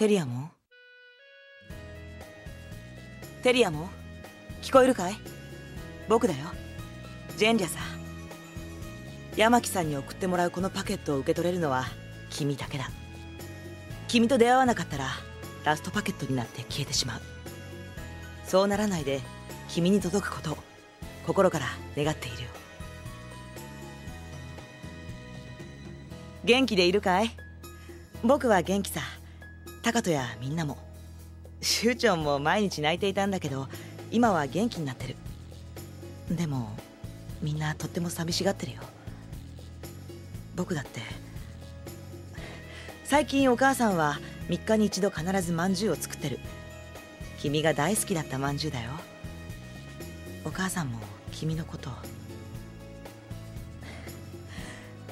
テリアモンテリアモン聞こえるかい？僕だよ。ジェンリャさ山木さんに送ってもらうこのパケットを受け取れるのは君だけだ。君と出会わなかったらラストパケットになって消えてしまう。そうならないで君に届くこと。心から願っている。よ元気でいるかい？僕は元気さ。タカトやみんなも。シュウチョンも毎日泣いていたんだけど今は元気になってる。でもみんなとっても寂しがってるよ。僕だって最近お母さんは3日に一度必ずまんじゅうを作ってる。君が大好きだったまんじゅうだよ。お母さんも君のこと。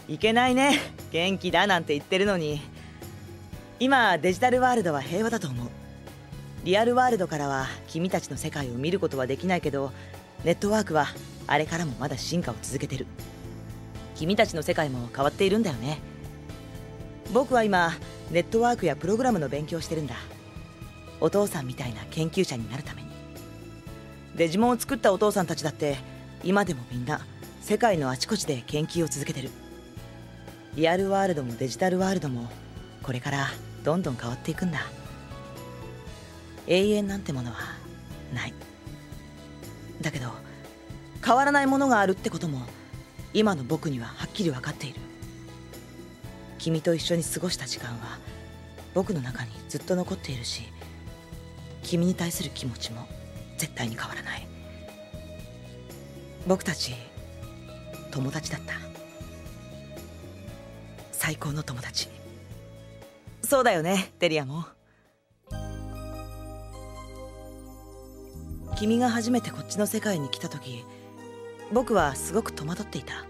いけないね。元気だなんて言ってるのに。今デジタルワールドは平和だと思う。リアルワールドからは君たちの世界を見ることはできないけどネットワークはあれからもまだ進化を続けてる。君たちの世界も変わっているんだよね。僕は今ネットワークやプログラムの勉強してるんだ。お父さんみたいな研究者になるために。デジモンを作ったお父さんたちだって今でもみんな世界のあちこちで研究を続けてる。リアルワールドもデジタルワールドもこれからどんどん変わっていくんだ。永遠なんてものはない。だけど変わらないものがあるってことも今の僕にははっきり分かっている。君と一緒に過ごした時間は僕の中にずっと残っているし君に対する気持ちも絶対に変わらない。僕たち友達だった。最高の友達。そうだよねデリアも。君が初めてこっちの世界に来た時僕はすごく戸惑っていた。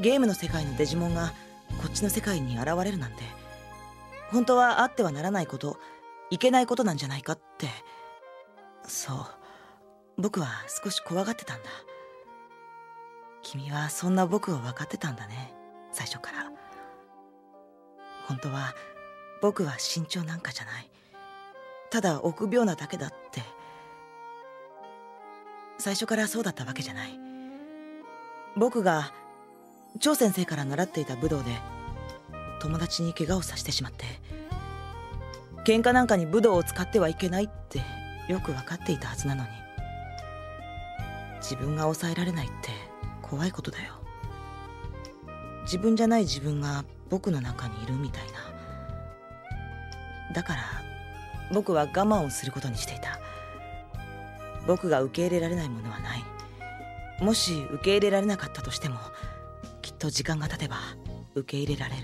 ゲームの世界のデジモンがこっちの世界に現れるなんて本当はあってはならないこといけないことなんじゃないかって。そう。僕は少し怖がってたんだ。君はそんな僕を分かってたんだね最初から。本当は僕は慎重なんかじゃない。ただ臆病なだけだって。最初からそうだったわけじゃない。僕が張先生から習っていた武道で友達に怪我をさせてしまって喧嘩なんかに武道を使ってはいけないってよく分かっていたはずなのに自分が抑えられないって怖いことだよ。自分じゃない自分が僕の中にいるみたいな。だから僕は我慢をすることにしていた。僕が受け入れられないものはない。もし受け入れられなかったとしてもきっと時間が経てば受け入れられる。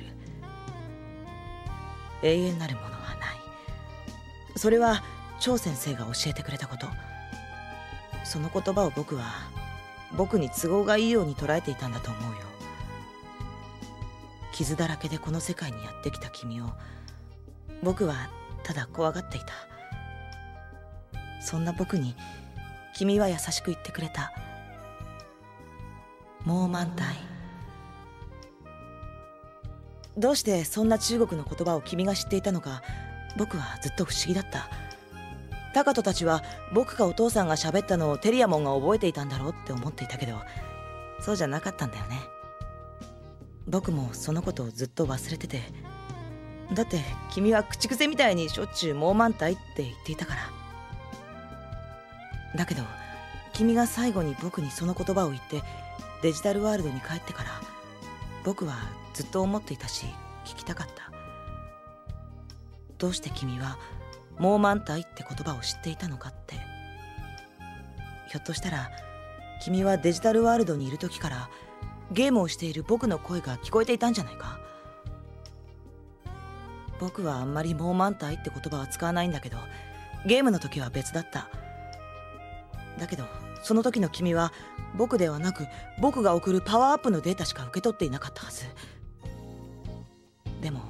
永遠なるものはない。それは張先生が教えてくれたこと。その言葉を僕は僕に都合がいいように捉えていたんだと思うよ。傷だらけでこの世界にやってきた君を僕はただ怖がっていた。そんな僕に君は優しく言ってくれた。もう満タイどうしてそんな中国の言葉を君が知っていたのか僕はずっと不思議だった。タカトたちは僕かお父さんが喋ったのをテリアモンが覚えていたんだろうって思っていたけどそうじゃなかったんだよね。僕もそのことをずっと忘れてて。だって君は口癖みたいにしょっちゅうもう満タイって言っていたから。だけど君が最後に僕にその言葉を言ってデジタルワールドに帰ってから僕はずっと思っていたし聞きたかった。どうして君はもう満タイって言葉を知っていたのかって。ひょっとしたら君はデジタルワールドにいる時からゲームをしている僕の声が聞こえていたんじゃないか？僕はあんまりもう満タイって言葉は使わないんだけどゲームの時は別だった。だけどその時の君は僕ではなく僕が送るパワーアップのデータしか受け取っていなかったはず。でも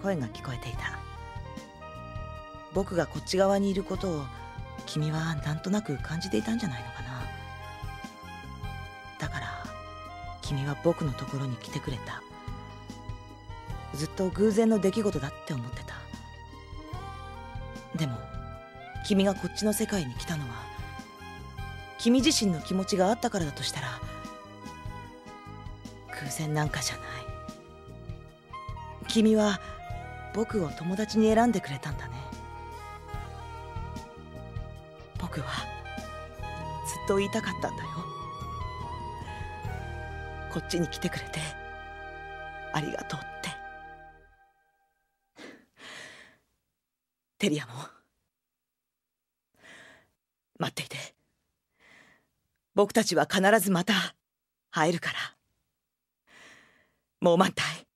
声が聞こえていた。僕がこっち側にいることを君はなんとなく感じていたんじゃないのかな？君は僕のところに来てくれた。ずっと偶然の出来事だって思ってた。でも君がこっちの世界に来たのは君自身の気持ちがあったからだとしたら偶然なんかじゃない。君は僕を友達に選んでくれたんだね。僕はずっと言いたかったんだよ。こっちに来てくれて。ありがとうって。テリアも。待っていて。僕たちは必ずまた会えるから。もう満タイ